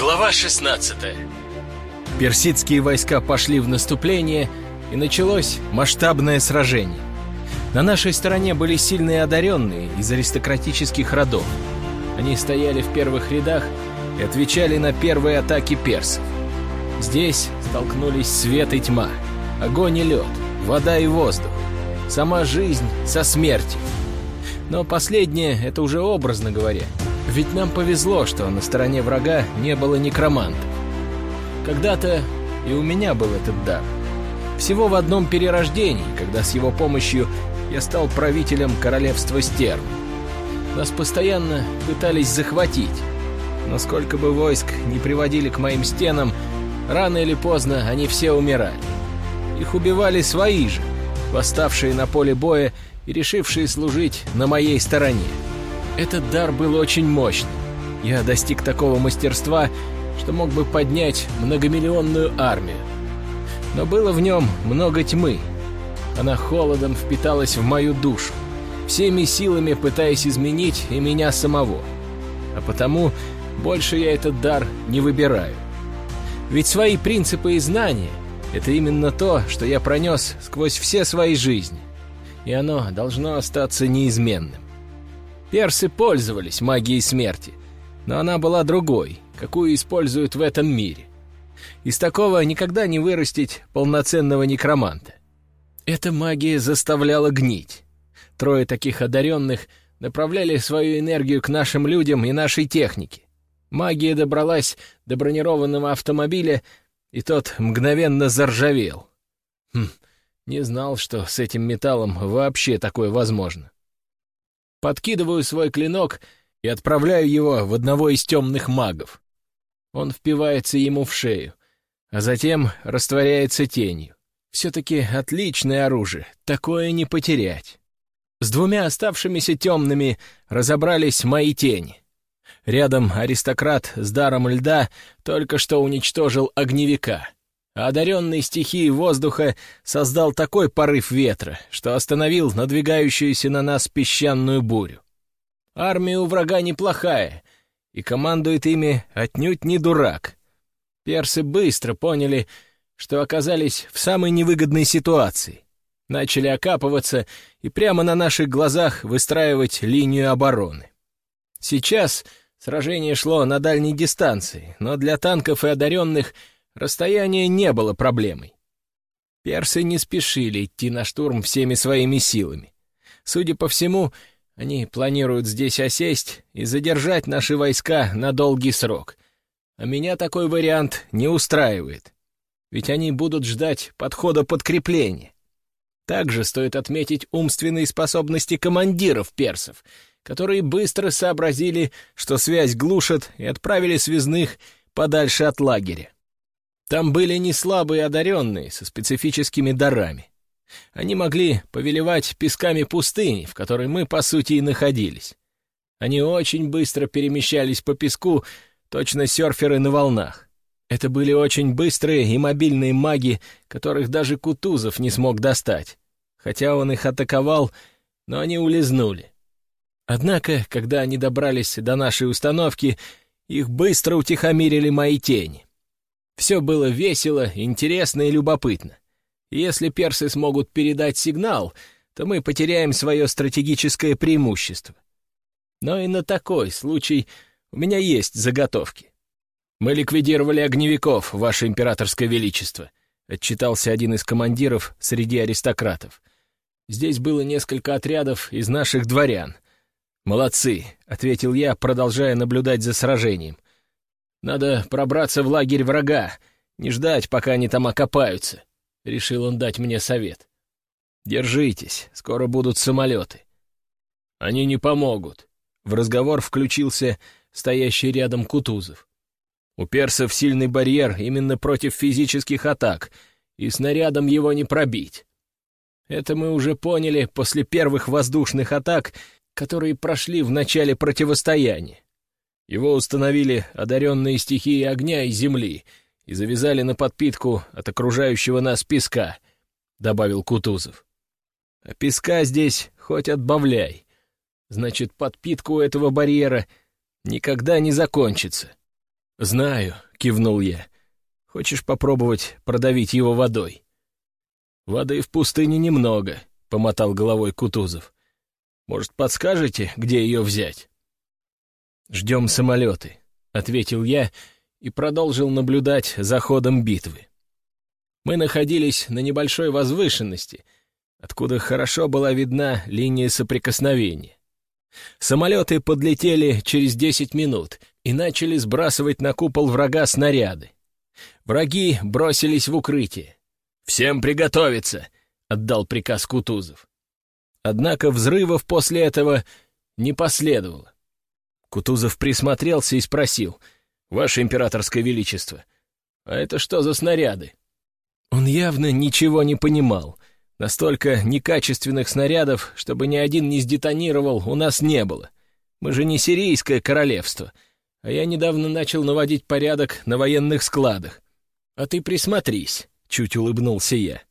Глава 16 Персидские войска пошли в наступление, и началось масштабное сражение. На нашей стороне были сильные одаренные из аристократических родов. Они стояли в первых рядах и отвечали на первые атаки персов. Здесь столкнулись свет и тьма, огонь и лед, вода и воздух, сама жизнь со смертью. Но последнее — это уже образно говоря. Ведь нам повезло, что на стороне врага не было некромантов. Когда-то и у меня был этот дар. Всего в одном перерождении, когда с его помощью я стал правителем королевства Стерн. Нас постоянно пытались захватить, но сколько бы войск не приводили к моим стенам, рано или поздно они все умирали. Их убивали свои же, восставшие на поле боя и решившие служить на моей стороне. Этот дар был очень мощным. Я достиг такого мастерства, что мог бы поднять многомиллионную армию. Но было в нем много тьмы. Она холодом впиталась в мою душу, всеми силами пытаясь изменить и меня самого. А потому больше я этот дар не выбираю. Ведь свои принципы и знания — это именно то, что я пронес сквозь все свои жизни. И оно должно остаться неизменным. Персы пользовались магией смерти, но она была другой, какую используют в этом мире. Из такого никогда не вырастить полноценного некроманта. Эта магия заставляла гнить. Трое таких одаренных направляли свою энергию к нашим людям и нашей технике. Магия добралась до бронированного автомобиля, и тот мгновенно заржавел. Хм, не знал, что с этим металлом вообще такое возможно. Подкидываю свой клинок и отправляю его в одного из темных магов. Он впивается ему в шею, а затем растворяется тенью. Все-таки отличное оружие, такое не потерять. С двумя оставшимися темными разобрались мои тени. Рядом аристократ с даром льда только что уничтожил огневика, одаренный стихией воздуха создал такой порыв ветра, что остановил надвигающуюся на нас песчаную бурю. Армия у врага неплохая, и командует ими отнюдь не дурак. Персы быстро поняли, что оказались в самой невыгодной ситуации. Начали окапываться и прямо на наших глазах выстраивать линию обороны. Сейчас сражение шло на дальней дистанции, но для танков и одаренных расстояние не было проблемой. Персы не спешили идти на штурм всеми своими силами. Судя по всему, они планируют здесь осесть и задержать наши войска на долгий срок. А меня такой вариант не устраивает. Ведь они будут ждать подхода подкрепления. Также стоит отметить умственные способности командиров персов, которые быстро сообразили, что связь глушат, и отправили связных подальше от лагеря. Там были не слабые одаренные, со специфическими дарами. Они могли повелевать песками пустыни, в которой мы, по сути, и находились. Они очень быстро перемещались по песку, точно серферы на волнах. Это были очень быстрые и мобильные маги, которых даже Кутузов не смог достать. Хотя он их атаковал, но они улизнули. Однако, когда они добрались до нашей установки, их быстро утихомирили мои тени. Все было весело, интересно и любопытно. Если персы смогут передать сигнал, то мы потеряем свое стратегическое преимущество. Но и на такой случай у меня есть заготовки. Мы ликвидировали огневиков, ваше императорское величество, отчитался один из командиров среди аристократов. Здесь было несколько отрядов из наших дворян. «Молодцы», — ответил я, продолжая наблюдать за сражением. «Надо пробраться в лагерь врага, не ждать, пока они там окопаются. — решил он дать мне совет. «Держитесь, скоро будут самолеты». «Они не помогут», — в разговор включился стоящий рядом Кутузов. «У персов сильный барьер именно против физических атак, и снарядом его не пробить. Это мы уже поняли после первых воздушных атак, которые прошли в начале противостояния. Его установили одаренные стихии огня и земли — и завязали на подпитку от окружающего нас песка», — добавил Кутузов. «А песка здесь хоть отбавляй. Значит, подпитку у этого барьера никогда не закончится. «Знаю», — кивнул я. «Хочешь попробовать продавить его водой?» «Воды в пустыне немного», — помотал головой Кутузов. «Может, подскажете, где ее взять?» «Ждем самолеты», — ответил я и продолжил наблюдать за ходом битвы. Мы находились на небольшой возвышенности, откуда хорошо была видна линия соприкосновения. Самолеты подлетели через десять минут и начали сбрасывать на купол врага снаряды. Враги бросились в укрытие. «Всем приготовиться!» — отдал приказ Кутузов. Однако взрывов после этого не последовало. Кутузов присмотрелся и спросил, «Ваше императорское величество, а это что за снаряды?» Он явно ничего не понимал. Настолько некачественных снарядов, чтобы ни один не сдетонировал, у нас не было. Мы же не сирийское королевство — а я недавно начал наводить порядок на военных складах. А ты присмотрись, — чуть улыбнулся я.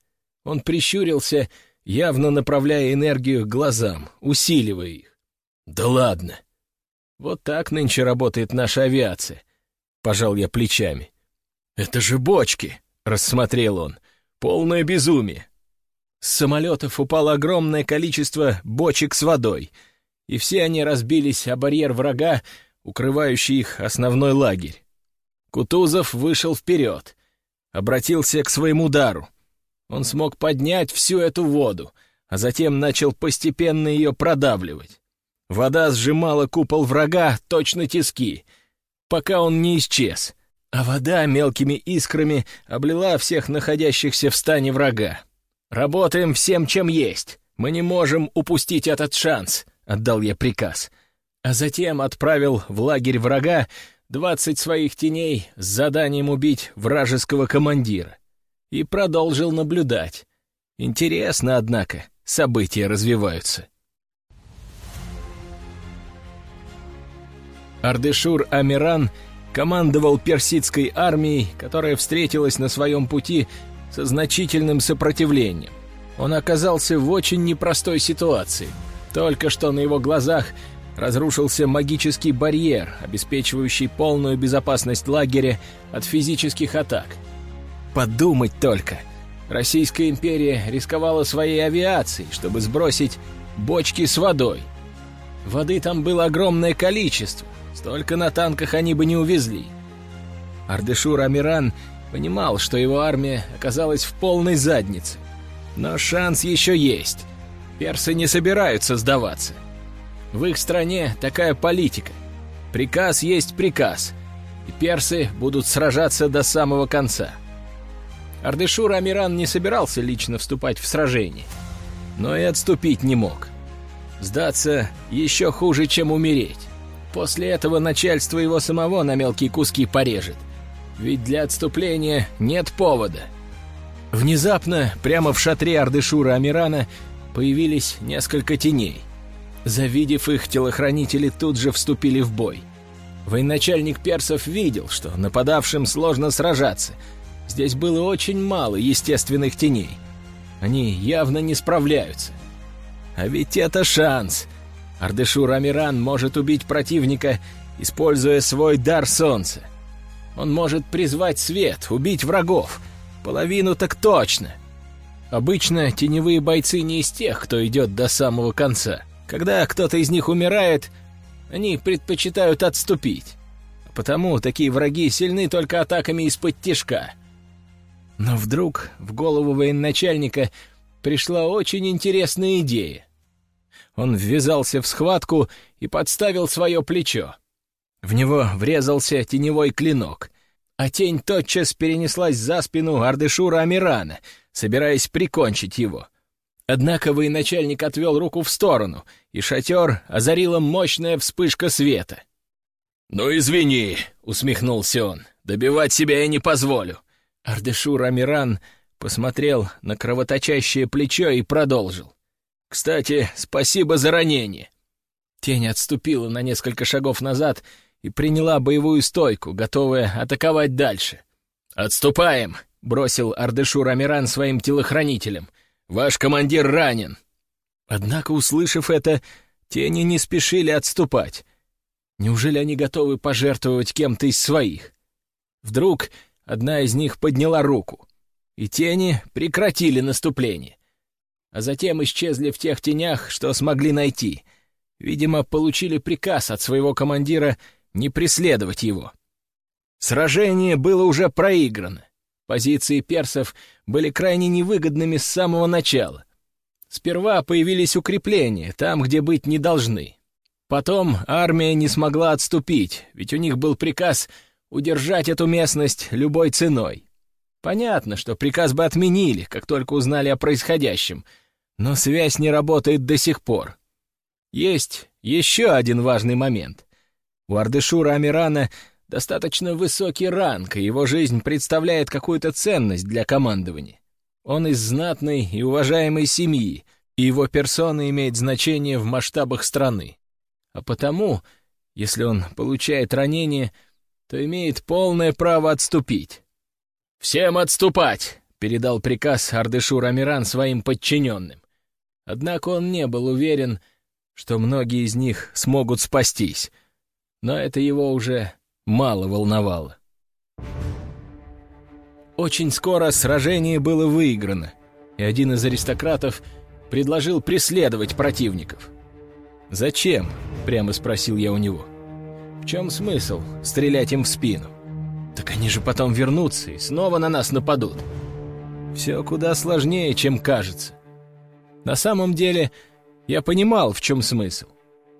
Он прищурился, явно направляя энергию к глазам, усиливая их. Да ладно. Вот так нынче работает наша авиация, — пожал я плечами. Это же бочки, — рассмотрел он. Полное безумие. С самолетов упало огромное количество бочек с водой, и все они разбились о барьер врага, укрывающий их основной лагерь. Кутузов вышел вперед, обратился к своему дару. Он смог поднять всю эту воду, а затем начал постепенно ее продавливать. Вода сжимала купол врага точно тиски, пока он не исчез, а вода мелкими искрами облила всех находящихся в стане врага. «Работаем всем, чем есть. Мы не можем упустить этот шанс», — отдал я приказ а затем отправил в лагерь врага двадцать своих теней с заданием убить вражеского командира. И продолжил наблюдать. Интересно, однако, события развиваются. Ардешур Амиран командовал персидской армией, которая встретилась на своем пути со значительным сопротивлением. Он оказался в очень непростой ситуации. Только что на его глазах разрушился магический барьер, обеспечивающий полную безопасность лагеря от физических атак. Подумать только! Российская империя рисковала своей авиацией, чтобы сбросить бочки с водой. Воды там было огромное количество, столько на танках они бы не увезли. Ардешур Амиран понимал, что его армия оказалась в полной заднице. Но шанс еще есть. Персы не собираются сдаваться. В их стране такая политика. Приказ есть приказ, и персы будут сражаться до самого конца. Ардешур Амиран не собирался лично вступать в сражение, но и отступить не мог. Сдаться еще хуже, чем умереть. После этого начальство его самого на мелкие куски порежет. Ведь для отступления нет повода. Внезапно, прямо в шатре Ардешура Амирана, появились несколько теней. Завидев их, телохранители тут же вступили в бой. Военачальник персов видел, что нападавшим сложно сражаться. Здесь было очень мало естественных теней. Они явно не справляются. А ведь это шанс. Ардешур Амиран может убить противника, используя свой дар солнца. Он может призвать свет, убить врагов. Половину так точно. Обычно теневые бойцы не из тех, кто идет до самого конца. Когда кто-то из них умирает, они предпочитают отступить. Потому такие враги сильны только атаками из-под тишка. Но вдруг в голову военачальника пришла очень интересная идея. Он ввязался в схватку и подставил свое плечо. В него врезался теневой клинок, а тень тотчас перенеслась за спину Ардышура Амирана, собираясь прикончить его — Однако военачальник отвел руку в сторону, и шатер озарила мощная вспышка света. «Ну, извини», — усмехнулся он, — «добивать себя я не позволю». Ардешур Амиран посмотрел на кровоточащее плечо и продолжил. «Кстати, спасибо за ранение». Тень отступила на несколько шагов назад и приняла боевую стойку, готовая атаковать дальше. «Отступаем!» — бросил Ардешур Амиран своим телохранителям — Ваш командир ранен!» Однако, услышав это, тени не спешили отступать. Неужели они готовы пожертвовать кем-то из своих? Вдруг одна из них подняла руку, и тени прекратили наступление. А затем исчезли в тех тенях, что смогли найти. Видимо, получили приказ от своего командира не преследовать его. Сражение было уже проиграно. Позиции персов были крайне невыгодными с самого начала. Сперва появились укрепления, там, где быть не должны. Потом армия не смогла отступить, ведь у них был приказ удержать эту местность любой ценой. Понятно, что приказ бы отменили, как только узнали о происходящем, но связь не работает до сих пор. Есть еще один важный момент. У Ардышура Амирана достаточно высокий ранг, и его жизнь представляет какую-то ценность для командования. Он из знатной и уважаемой семьи, и его персона имеет значение в масштабах страны. А потому, если он получает ранение, то имеет полное право отступить. «Всем отступать!» — передал приказ Ардышур Амиран своим подчиненным. Однако он не был уверен, что многие из них смогут спастись, но это его уже мало волновало. Очень скоро сражение было выиграно, и один из аристократов предложил преследовать противников. «Зачем?» — прямо спросил я у него. «В чем смысл стрелять им в спину? Так они же потом вернутся и снова на нас нападут. Все куда сложнее, чем кажется. На самом деле, я понимал, в чем смысл.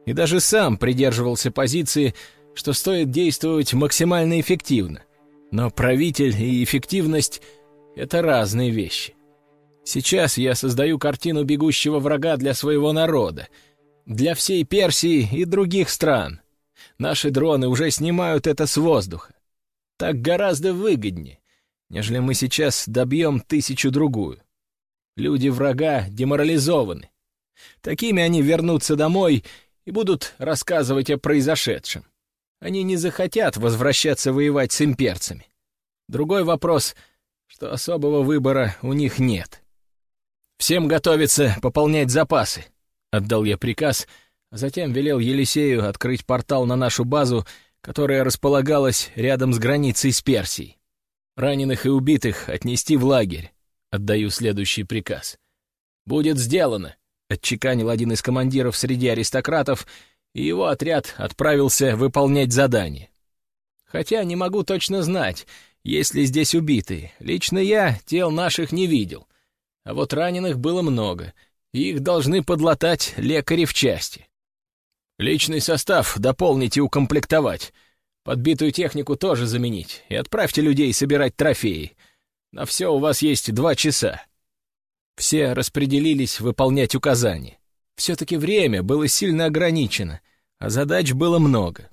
И даже сам придерживался позиции, что стоит действовать максимально эффективно. Но правитель и эффективность — это разные вещи. Сейчас я создаю картину бегущего врага для своего народа, для всей Персии и других стран. Наши дроны уже снимают это с воздуха. Так гораздо выгоднее, нежели мы сейчас добьем тысячу-другую. Люди врага деморализованы. Такими они вернутся домой и будут рассказывать о произошедшем. Они не захотят возвращаться воевать с имперцами. Другой вопрос, что особого выбора у них нет. «Всем готовиться пополнять запасы», — отдал я приказ, а затем велел Елисею открыть портал на нашу базу, которая располагалась рядом с границей с Персией. Раненых и убитых отнести в лагерь. Отдаю следующий приказ. «Будет сделано», — отчеканил один из командиров среди аристократов и его отряд отправился выполнять задание. Хотя не могу точно знать, есть ли здесь убитые. Лично я тел наших не видел. А вот раненых было много, и их должны подлатать лекари в части. Личный состав дополните и укомплектовать. Подбитую технику тоже заменить. И отправьте людей собирать трофеи. На все у вас есть два часа. Все распределились выполнять указания. Все-таки время было сильно ограничено, а задач было много.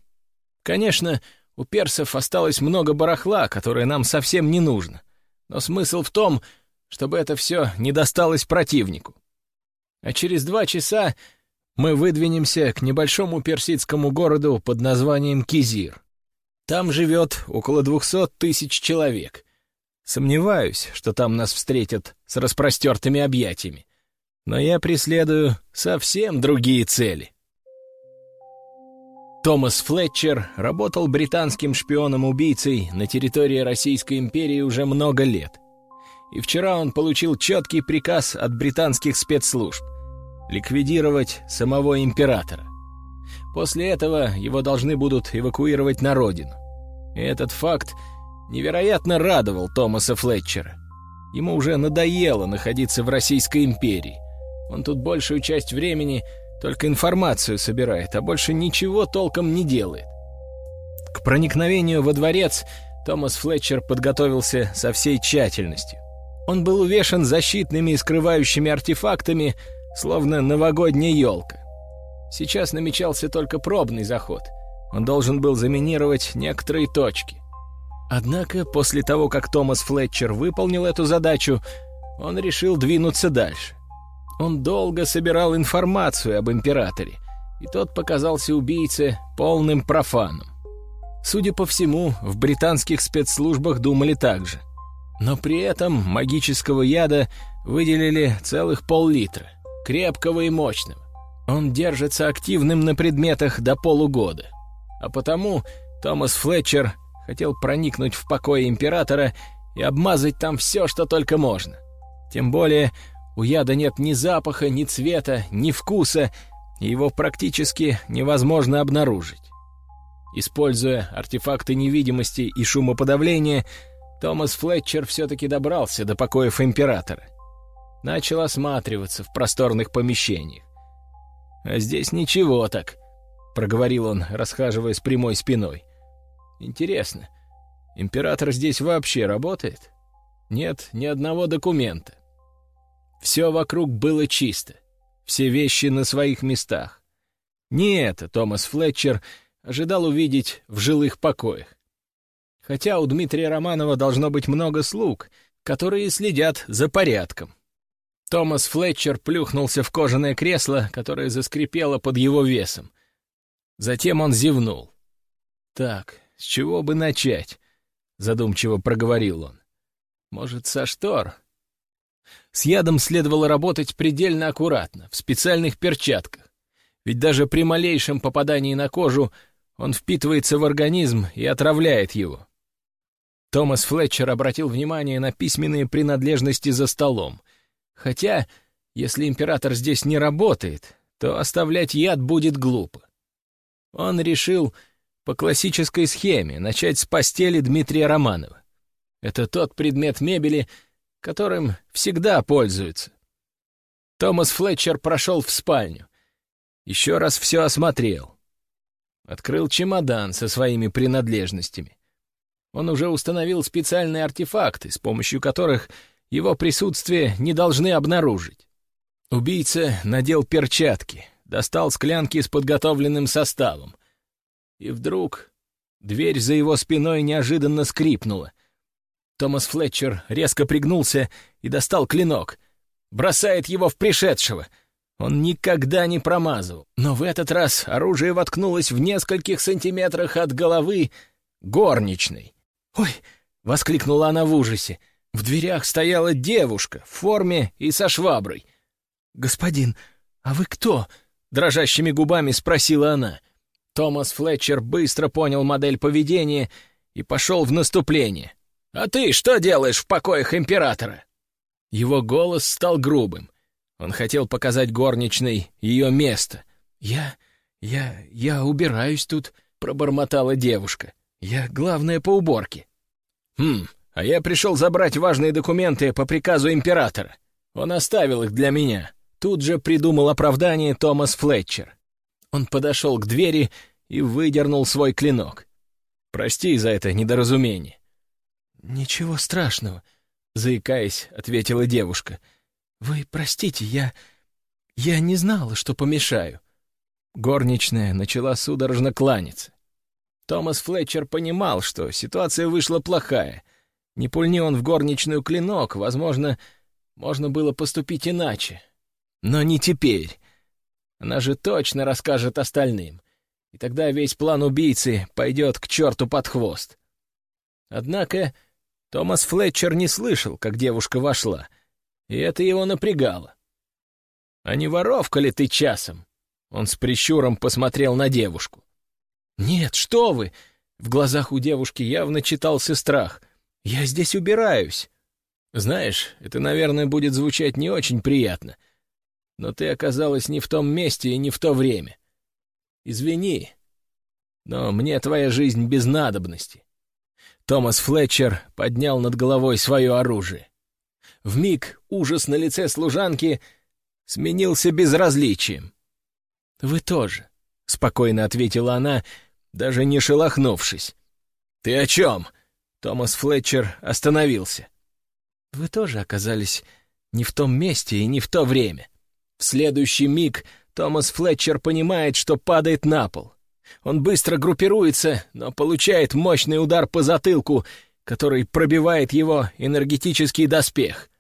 Конечно, у персов осталось много барахла, которое нам совсем не нужно. Но смысл в том, чтобы это все не досталось противнику. А через два часа мы выдвинемся к небольшому персидскому городу под названием Кизир. Там живет около двухсот тысяч человек. Сомневаюсь, что там нас встретят с распростертыми объятиями но я преследую совсем другие цели. Томас Флетчер работал британским шпионом-убийцей на территории Российской империи уже много лет. И вчера он получил четкий приказ от британских спецслужб — ликвидировать самого императора. После этого его должны будут эвакуировать на родину. И этот факт невероятно радовал Томаса Флетчера. Ему уже надоело находиться в Российской империи. Он тут большую часть времени только информацию собирает, а больше ничего толком не делает. К проникновению во дворец Томас Флетчер подготовился со всей тщательностью. Он был увешан защитными и скрывающими артефактами, словно новогодняя елка. Сейчас намечался только пробный заход. Он должен был заминировать некоторые точки. Однако после того, как Томас Флетчер выполнил эту задачу, он решил двинуться дальше. Он долго собирал информацию об императоре, и тот показался убийце полным профаном. Судя по всему, в британских спецслужбах думали так же. Но при этом магического яда выделили целых пол-литра, крепкого и мощного. Он держится активным на предметах до полугода. А потому Томас Флетчер хотел проникнуть в покой императора и обмазать там все, что только можно. Тем более у яда нет ни запаха, ни цвета, ни вкуса, и его практически невозможно обнаружить. Используя артефакты невидимости и шумоподавления, Томас Флетчер все-таки добрался до покоев императора. Начал осматриваться в просторных помещениях. «А здесь ничего так», — проговорил он, расхаживая с прямой спиной. «Интересно, император здесь вообще работает? Нет ни одного документа. Все вокруг было чисто, все вещи на своих местах. Не это Томас Флетчер ожидал увидеть в жилых покоях. Хотя у Дмитрия Романова должно быть много слуг, которые следят за порядком. Томас Флетчер плюхнулся в кожаное кресло, которое заскрипело под его весом. Затем он зевнул. «Так, с чего бы начать?» — задумчиво проговорил он. «Может, со штор?» С ядом следовало работать предельно аккуратно, в специальных перчатках. Ведь даже при малейшем попадании на кожу он впитывается в организм и отравляет его. Томас Флетчер обратил внимание на письменные принадлежности за столом. Хотя, если император здесь не работает, то оставлять яд будет глупо. Он решил по классической схеме начать с постели Дмитрия Романова. Это тот предмет мебели, которым всегда пользуются. Томас Флетчер прошел в спальню. Еще раз все осмотрел. Открыл чемодан со своими принадлежностями. Он уже установил специальные артефакты, с помощью которых его присутствие не должны обнаружить. Убийца надел перчатки, достал склянки с подготовленным составом. И вдруг дверь за его спиной неожиданно скрипнула. Томас Флетчер резко пригнулся и достал клинок. Бросает его в пришедшего — он никогда не промазывал, но в этот раз оружие воткнулось в нескольких сантиметрах от головы горничной. «Ой!» — воскликнула она в ужасе. В дверях стояла девушка в форме и со шваброй. «Господин, а вы кто?» — дрожащими губами спросила она. Томас Флетчер быстро понял модель поведения и пошел в наступление. «А ты что делаешь в покоях императора?» Его голос стал грубым. Он хотел показать горничной ее место. «Я... я... я убираюсь тут», — пробормотала девушка. «Я главная по уборке». «Хм, а я пришел забрать важные документы по приказу императора. Он оставил их для меня». Тут же придумал оправдание Томас Флетчер. Он подошел к двери и выдернул свой клинок. «Прости за это недоразумение». «Ничего страшного», — заикаясь, ответила девушка. — «Вы простите, я... я не знала, что помешаю». Горничная начала судорожно кланяться. Томас Флетчер понимал, что ситуация вышла плохая. Не пульни он в горничную клинок, возможно, можно было поступить иначе. Но не теперь. Она же точно расскажет остальным. И тогда весь план убийцы пойдет к черту под хвост. Однако Томас Флетчер не слышал, как девушка вошла — и это его напрягало. «А не воровка ли ты часом?» Он с прищуром посмотрел на девушку. «Нет, что вы!» В глазах у девушки явно читался страх. «Я здесь убираюсь!» «Знаешь, это, наверное, будет звучать не очень приятно, но ты оказалась не в том месте и не в то время. Извини, но мне твоя жизнь без надобности». Томас Флетчер поднял над головой свое оружие. В миг ужас на лице служанки сменился безразличием. «Вы тоже», — спокойно ответила она, даже не шелохнувшись. «Ты о чем?» Томас Флетчер остановился. «Вы тоже оказались не в том месте и не в то время». В следующий миг Томас Флетчер понимает, что падает на пол. Он быстро группируется, но получает мощный удар по затылку, который пробивает его энергетический доспех.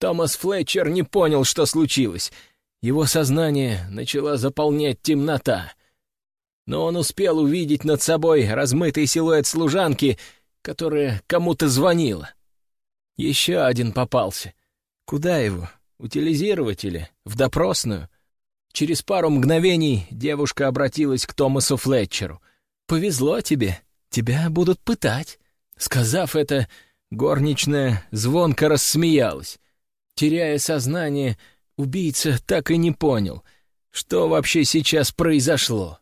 Томас Флетчер не понял, что случилось. Его сознание начала заполнять темнота. Но он успел увидеть над собой размытый силуэт служанки, которая кому-то звонила. Еще один попался. Куда его? Утилизировать или в допросную? Через пару мгновений девушка обратилась к Томасу Флетчеру. «Повезло тебе. тебя будут пытать». Сказав это, горничная звонко рассмеялась. Теряя сознание, убийца так и не понял, что вообще сейчас произошло.